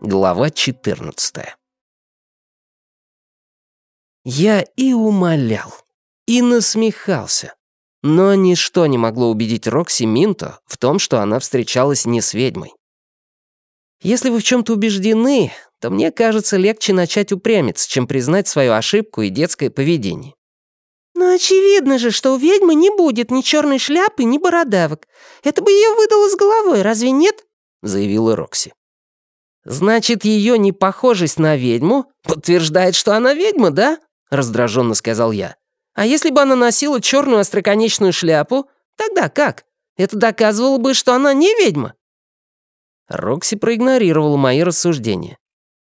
Глава 14 Я и умолял, и насмехался. Но ничто не могло убедить Рокси Минто в том, что она встречалась не с ведьмой. Если вы в чем-то убеждены, то мне кажется легче начать упрямиться, чем признать свою ошибку и детское поведение. «Но очевидно же, что у ведьмы не будет ни черной шляпы, ни бородавок. Это бы ее выдало с головой, разве нет?» — заявила Рокси. «Значит, ее непохожесть на ведьму подтверждает, что она ведьма, да?» — раздраженно сказал я. «А если бы она носила черную остроконечную шляпу, тогда как? Это доказывало бы, что она не ведьма». Рокси проигнорировала мои рассуждения.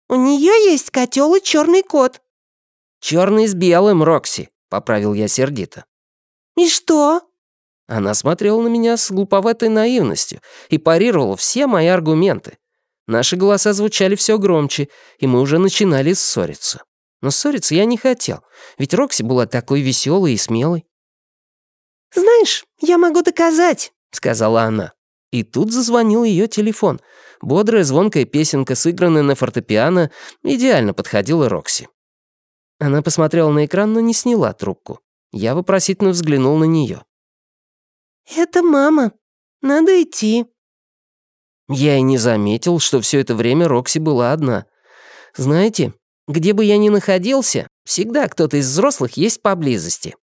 «У нее есть котел и черный кот». Черный с белым, Рокси», — поправил я сердито. «И что?» Она смотрела на меня с глуповатой наивностью и парировала все мои аргументы. Наши голоса звучали все громче, и мы уже начинали ссориться. Но ссориться я не хотел, ведь Рокси была такой веселой и смелой. «Знаешь, я могу доказать», — сказала она. И тут зазвонил ее телефон. Бодрая звонкая песенка, сыгранная на фортепиано, идеально подходила Рокси. Она посмотрела на экран, но не сняла трубку. Я вопросительно взглянул на нее. «Это мама. Надо идти». Я и не заметил, что все это время Рокси была одна. Знаете, где бы я ни находился, всегда кто-то из взрослых есть поблизости.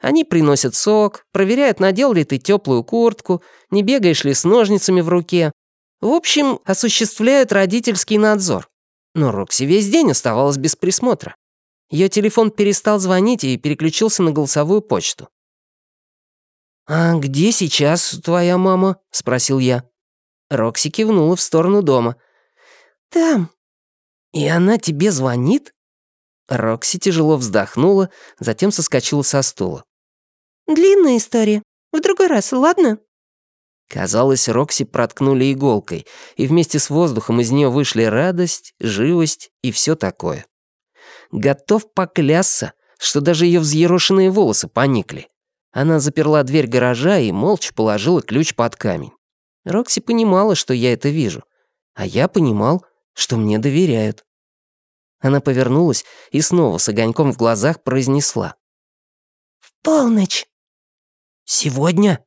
Они приносят сок, проверяют, надел ли ты теплую куртку, не бегаешь ли с ножницами в руке. В общем, осуществляют родительский надзор. Но Рокси весь день оставалась без присмотра. Ее телефон перестал звонить и переключился на голосовую почту. «А где сейчас твоя мама?» — спросил я. Рокси кивнула в сторону дома. «Там». «И она тебе звонит?» Рокси тяжело вздохнула, затем соскочила со стула. «Длинная история. В другой раз, ладно?» Казалось, Рокси проткнули иголкой, и вместе с воздухом из нее вышли радость, живость и все такое. Готов поклясться, что даже ее взъерошенные волосы поникли. Она заперла дверь гаража и молча положила ключ под камень. Рокси понимала, что я это вижу, а я понимал, что мне доверяют. Она повернулась и снова с огоньком в глазах произнесла. «В полночь». «Сегодня?»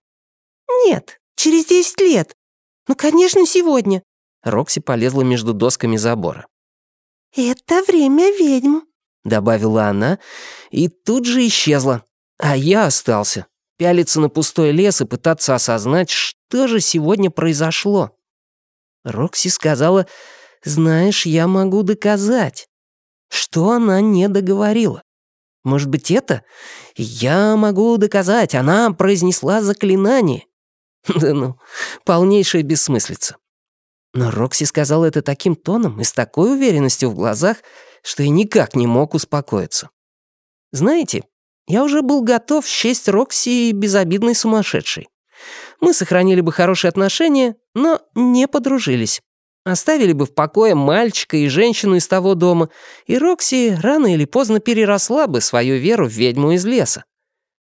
«Нет, через десять лет. Ну, конечно, сегодня». Рокси полезла между досками забора. «Это время ведьм», — добавила она, и тут же исчезла. А я остался, пялиться на пустой лес и пытаться осознать, что же сегодня произошло. Рокси сказала, «Знаешь, я могу доказать». Что она не договорила? Может быть, это? Я могу доказать, она произнесла заклинание. Да ну, полнейшая бессмыслица. Но Рокси сказала это таким тоном и с такой уверенностью в глазах, что я никак не мог успокоиться. Знаете, я уже был готов счесть Рокси безобидной сумасшедшей. Мы сохранили бы хорошие отношения, но не подружились. Оставили бы в покое мальчика и женщину из того дома, и Рокси рано или поздно переросла бы свою веру в ведьму из леса.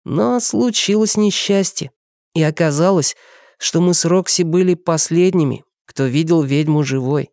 Но случилось несчастье, и оказалось, что мы с Рокси были последними, кто видел ведьму живой.